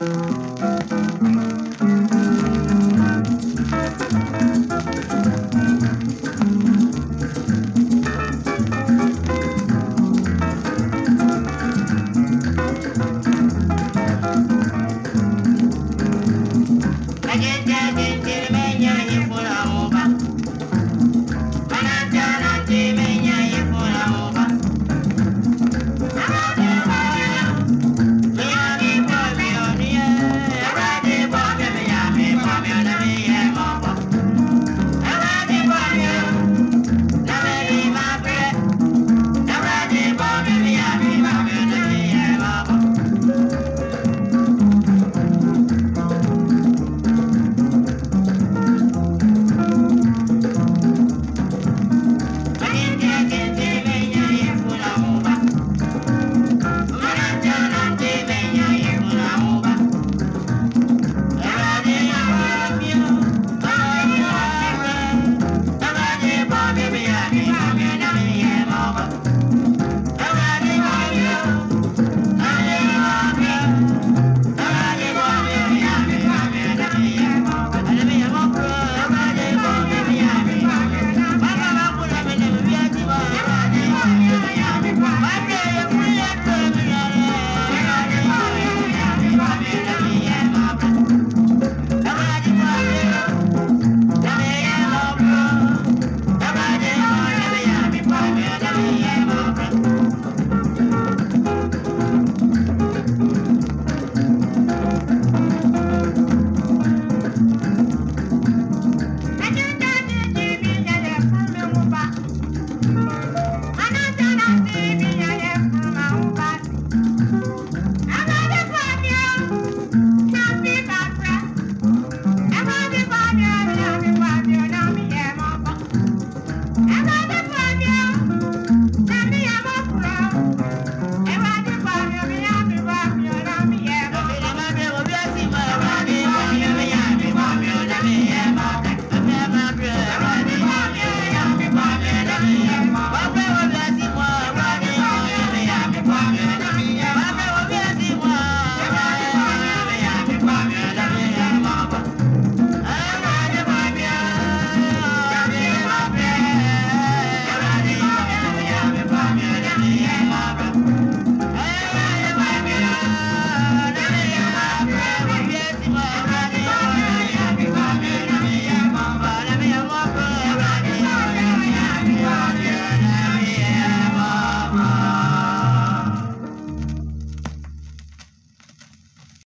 Música